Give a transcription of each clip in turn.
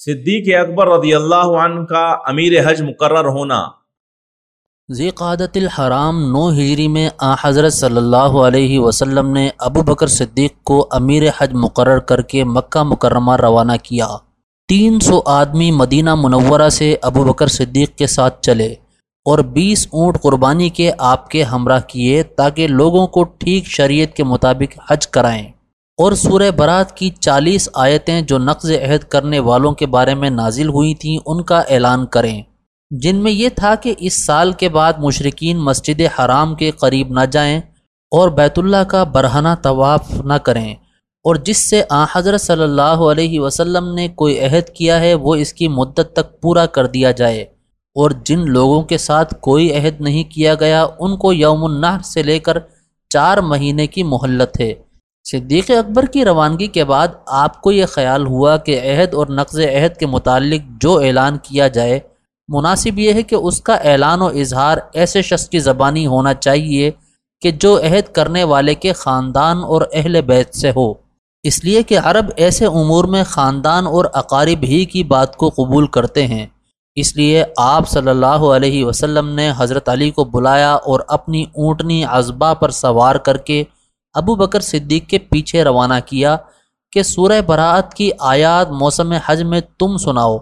صدیق اکبر رضی اللہ عنہ کا امیر حج مقرر ہونا۔ ذی الحرام نو ہجری میں آ حضرت صلی اللہ علیہ وسلم نے ابو بکر صدیق کو امیر حج مقرر کر کے مکہ مکرمہ روانہ کیا۔ تین سو آدمی مدینہ منورہ سے ابو بکر صدیق کے ساتھ چلے اور بیس اونٹ قربانی کے آپ کے ہمراہ کیے تاکہ لوگوں کو ٹھیک شریعت کے مطابق حج کرائیں۔ اور سورہ برات کی چالیس آیتیں جو نقض عہد کرنے والوں کے بارے میں نازل ہوئی تھیں، ان کا اعلان کریں۔ جن میں یہ تھا کہ اس سال کے بعد مشرقین مسجد حرام کے قریب نہ جائیں اور بیت اللہ کا برہنہ طواف نہ کریں۔ اور جس سے آ حضرت صلی اللہ علیہ وسلم نے کوئی عہد کیا ہے، وہ اس کی مدت تک پورا کر دیا جائے۔ اور جن لوگوں کے ساتھ کوئی عہد نہیں کیا گیا، ان کو یوم النحر سے لے کر چار مہینے کی مہلت ہے۔ صدیق اکبر کی روانگی کے بعد آپ کو یہ خیال ہوا کہ عہد اور نقض عہد کے متعلق جو اعلان کیا جائے، مناسب یہ ہے کہ اس کا اعلان و اظہار ایسے شخص کی زبانی ہونا چاہیے کہ جو عہد کرنے والے کے خاندان اور اہل بیت سے ہو۔ اس لیے کہ عرب ایسے امور میں خاندان اور اقارب ہی کی بات کو قبول کرتے ہیں۔ اس لیے آپ صلی اللہ علیہ وسلم نے حضرت علی کو بلایا اور اپنی اونٹنی ازبا پر سوار کر کے ابو بکر صدیق کے پیچھے روانہ کیا کہ سورہ براعت کی آیات موسم حج میں تم سناؤ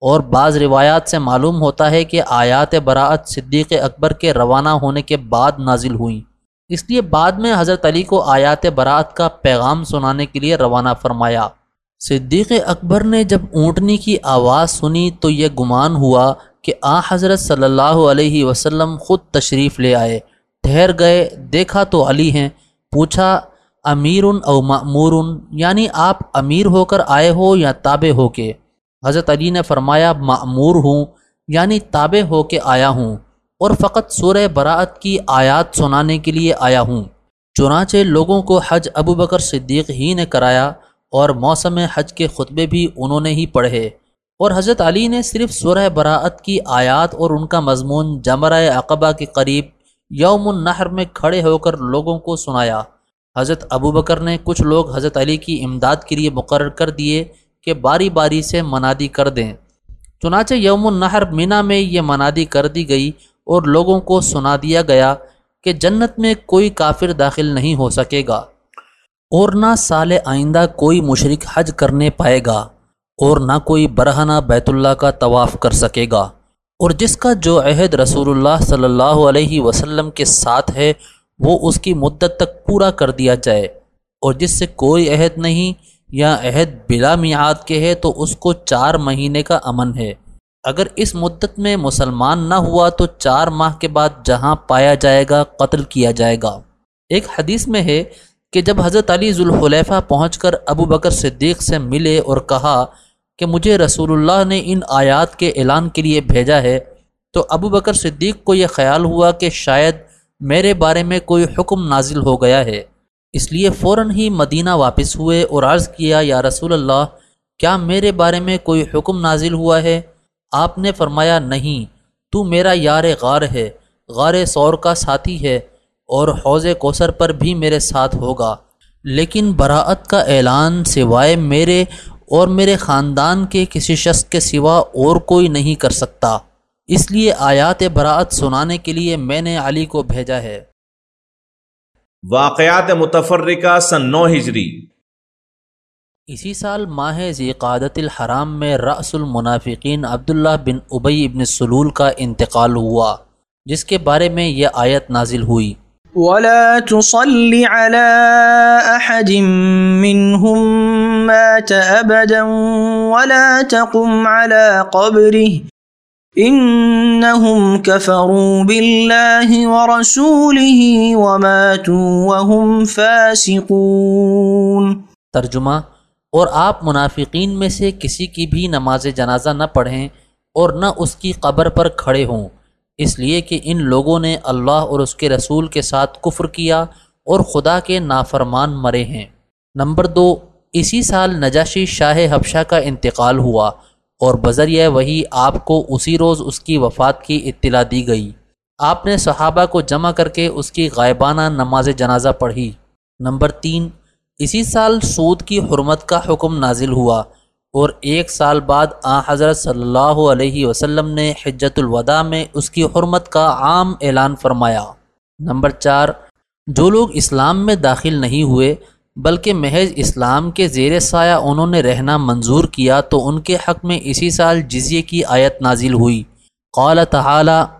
اور بعض روایات سے معلوم ہوتا ہے کہ آیات براعت صدیق اکبر کے روانہ ہونے کے بعد نازل ہوئیں۔ اس لیے بعد میں حضرت علی کو آیات براعت کا پیغام سنانے کے لیے روانہ فرمایا۔ صدیق اکبر نے جب اونٹنی کی آواز سنی تو یہ گمان ہوا کہ آ حضرت صلی اللہ علیہ وسلم خود تشریف لے آئے، ٹھہر گئے، دیکھا تو علی ہیں پوچھا امیر او معمور یعنی آپ امیر ہو کر آئے ہو یا تابع ہو کے؟ حضرت علی نے فرمایا معمور ہوں یعنی تابع ہو کے آیا ہوں اور فقط سورہ براعت کی آیات سنانے کے لیے آیا ہوں۔ چنانچہ لوگوں کو حج ابو بکر صدیق ہی نے کرایا اور موسم حج کے خطبے بھی انہوں نے ہی پڑھے۔ اور حضرت علی نے صرف سورہ براعت کی آیات اور ان کا مضمون جمرہ عقبہ کے قریب یوم النحر میں کھڑے ہو کر لوگوں کو سنایا۔ حضرت ابو بکر نے کچھ لوگ حضرت علی کی امداد کے لیے مقرر کر دیے کہ باری باری سے منادی کر دیں۔ چنانچہ یوم النحر مینا میں یہ منادی کر دی گئی اور لوگوں کو سنا دیا گیا کہ جنت میں کوئی کافر داخل نہیں ہو سکے گا اور نہ سال آئندہ کوئی مشرق حج کرنے پائے گا اور نہ کوئی برہنہ بیت اللہ کا طواف کر سکے گا۔ اور جس کا جو عہد رسول اللہ صلی اللہ علیہ وسلم کے ساتھ ہے، وہ اس کی مدت تک پورا کر دیا جائے۔ اور جس سے کوئی عہد نہیں یا عہد بلا میعاد کے ہے، تو اس کو چار مہینے کا امن ہے۔ اگر اس مدت میں مسلمان نہ ہوا، تو چار ماہ کے بعد جہاں پایا جائے گا، قتل کیا جائے گا۔ ایک حدیث میں ہے کہ جب حضرت علی ذوالخلیفہ پہنچ کر ابو بکر صدیق سے ملے اور کہا کہ مجھے رسول اللہ نے ان آیات کے اعلان کے لیے بھیجا ہے، تو ابو بکر صدیق کو یہ خیال ہوا کہ شاید میرے بارے میں کوئی حکم نازل ہو گیا ہے۔ اس لیے فوراً ہی مدینہ واپس ہوئے اور عرض کیا، یا رسول اللہ، کیا میرے بارے میں کوئی حکم نازل ہوا ہے؟ آپ نے فرمایا، نہیں، تو میرا یار غار ہے، غار سور کا ساتھی ہے اور حوض کوثر پر بھی میرے ساتھ ہوگا۔ لیکن براعت کا اعلان سوائے میرے اور میرے خاندان کے کسی شخص کے سوا اور کوئی نہیں کر سکتا۔ اس لیے آیات براعت سنانے کے لیے میں نے علی کو بھیجا ہے۔ واقعات متفرقہ سن نو ہجری۔ اسی سال ماہ ذیقادت الحرام میں رأس المنافقین عبداللہ بن ابئی ابن سلول کا انتقال ہوا جس کے بارے میں یہ آیت نازل ہوئی۔ ولا تصل على احد منهم مات ابدا ولا تقم على قبره. انهم كفروا بالله ورسوله وماتوا وهم فاسقون. ترجمہ، اور آپ منافقین میں سے کسی کی بھی نماز جنازہ نہ پڑھیں اور نہ اس کی قبر پر کھڑے ہوں۔ اس لیے کہ ان لوگوں نے اللہ اور اس کے رسول کے ساتھ کفر کیا اور خدا کے نافرمان مرے ہیں۔ نمبر دو، اسی سال نجاشی شاہ حبشہ کا انتقال ہوا اور بذریعہ وہی آپ کو اسی روز اس کی وفات کی اطلاع دی گئی۔ آپ نے صحابہ کو جمع کر کے اس کی غائبانہ نماز جنازہ پڑھی۔ نمبر تین، اسی سال سود کی حرمت کا حکم نازل ہوا۔ اور ایک سال بعد آ حضرت صلی اللہ علیہ وسلم نے حجت الوداع میں اس کی حرمت کا عام اعلان فرمایا۔ نمبر چار، جو لوگ اسلام میں داخل نہیں ہوئے، بلکہ محض اسلام کے زیر سایہ انہوں نے رہنا منظور کیا، تو ان کے حق میں اسی سال جزیے کی آیت نازل ہوئی۔ قال تعالی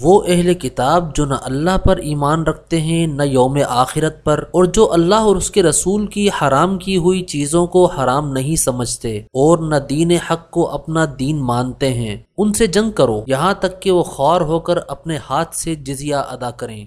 وہ اہل کتاب جو نہ اللہ پر ایمان رکھتے ہیں، نہ یوم آخرت پر، اور جو اللہ اور اس کے رسول کی حرام کی ہوئی چیزوں کو حرام نہیں سمجھتے اور نہ دین حق کو اپنا دین مانتے ہیں۔ ان سے جنگ کرو، یہاں تک کہ وہ خوار ہو کر اپنے ہاتھ سے جزیہ ادا کریں۔